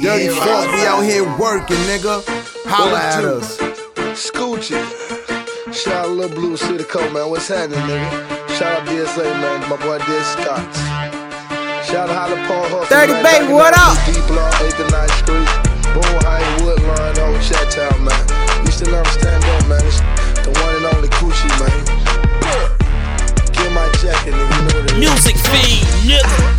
Dirty Yeah, fuck, right. we out here working, nigga. Holla What at it do? us. Scoochie. Shout out Lil Blue City Code, man. What's happening, nigga? Shout out DSA, man. My boy Dead Scott. Shout out Holly Paul Hustle. 30 man. baby, what up? Deep Law, 8th and 9th Street. Boom Height, Woodline, old Chat Town, man. You still understand that, man. It's the one and only Coochie, man. Get my jacket, nigga. You know what it is. Music feed, nigga.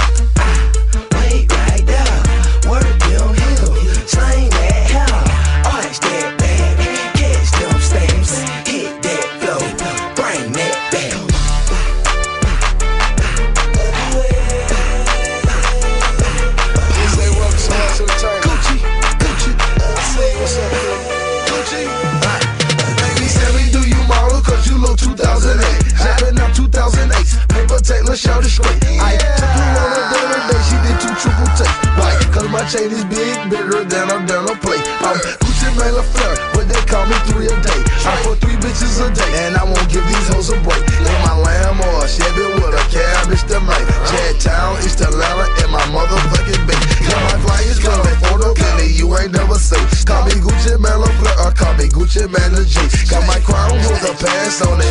It straight. I took you on a dinner day, she did two triple take. Why? Cause my chain is big, bigger than a dinner plate. I'm Gucci Mane La Flare, but they call me three a day. I for three bitches a day, and I won't give these hoes a break. In my lamb or a Chevy with a cabbage to make. Chad Town, East Atlanta, and my motherfucking bank. Yeah, my flyers coming for the penny, you ain't never say. Call me Gucci Mane La Flare, or call me Gucci Mane G. Got my crown with the pants on it,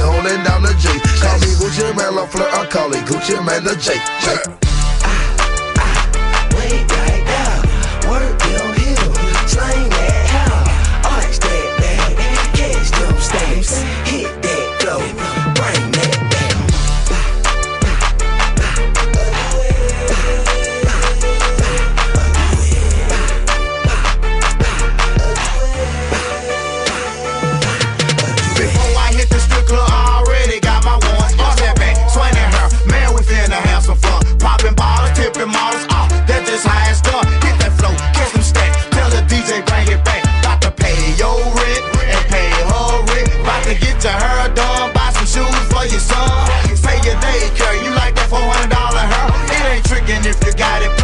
Gucci Mane the J. J. your done. Buy some shoes for your son. Pay your daycare. You like that $400 hair? It ain't tricking if you got it.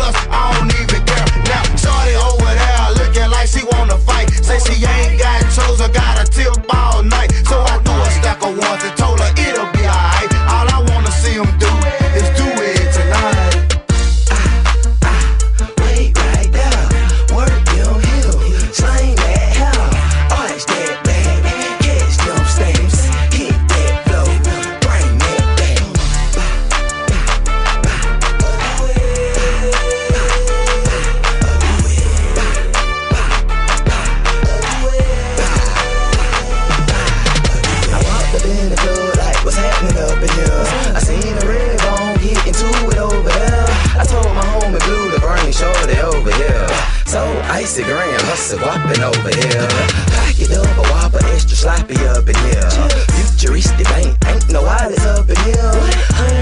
I seen a red bone get into it over there. I told my homie Blue to bring shorty over here. So icy grand, hustle whopping over here. Pocket up a whopper, extra sloppy up in here. Futuristic bank, ain't no wallets up in here.